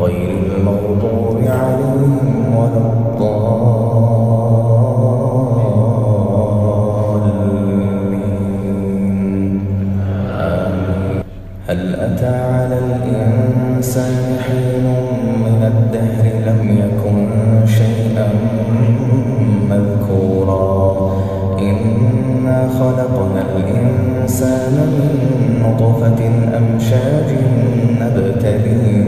غير المغضوب عليهم ولا الضالين. هل أتى على الإنسان حين من الدهر لم يكن شيئا مذكورا؟ إنا خلقنا الإنسان من نطفة أمشاج نبتليه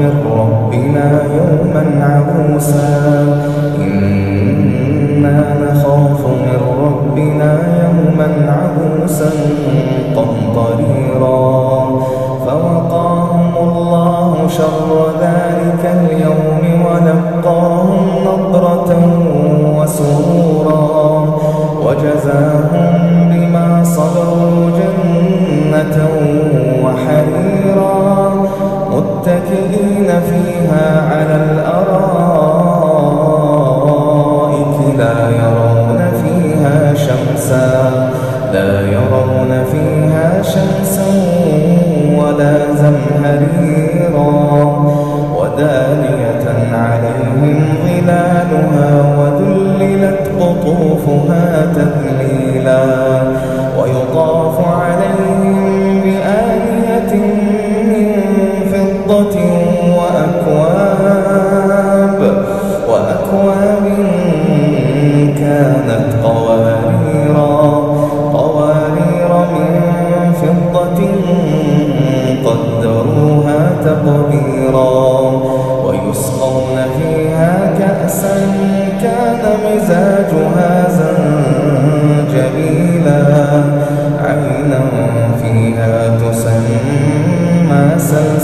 من ربنا يوما عبوسا. إنا نخاف من ربنا يوما عبوسا قمطريرا. فوقاهم الله شر ذلك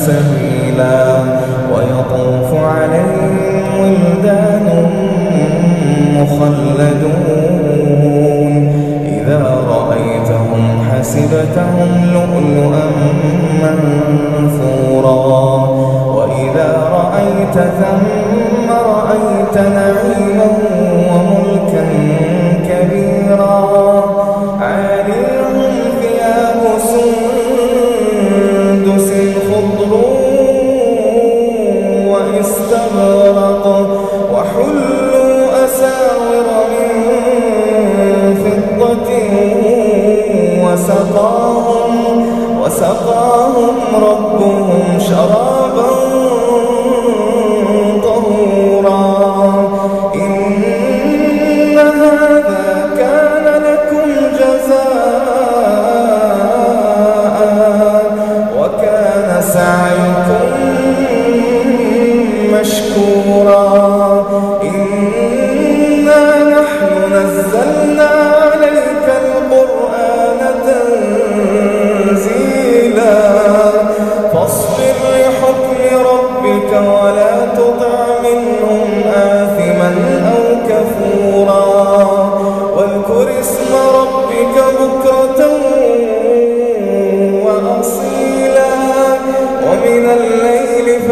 سلسبيلا ويطوف عليهم ولدان مخلدون. إذا رأيتهم حسبتهم لؤلؤا منثورا. وإذا رأيت ثم رأيت نعيما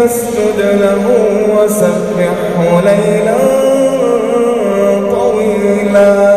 فاسجد له وسبحه ليلا طويلا.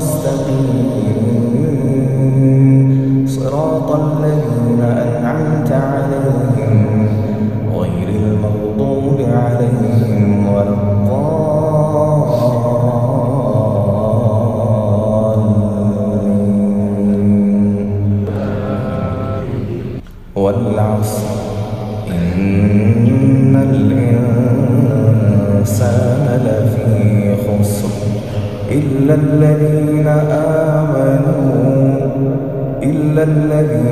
مستقيم. صراط الذين أنعمت عليهم غير المغضوب عليهم ولا الضالين. والعصر. إن الإنسان لفي خسر إلا الذي إلا الذي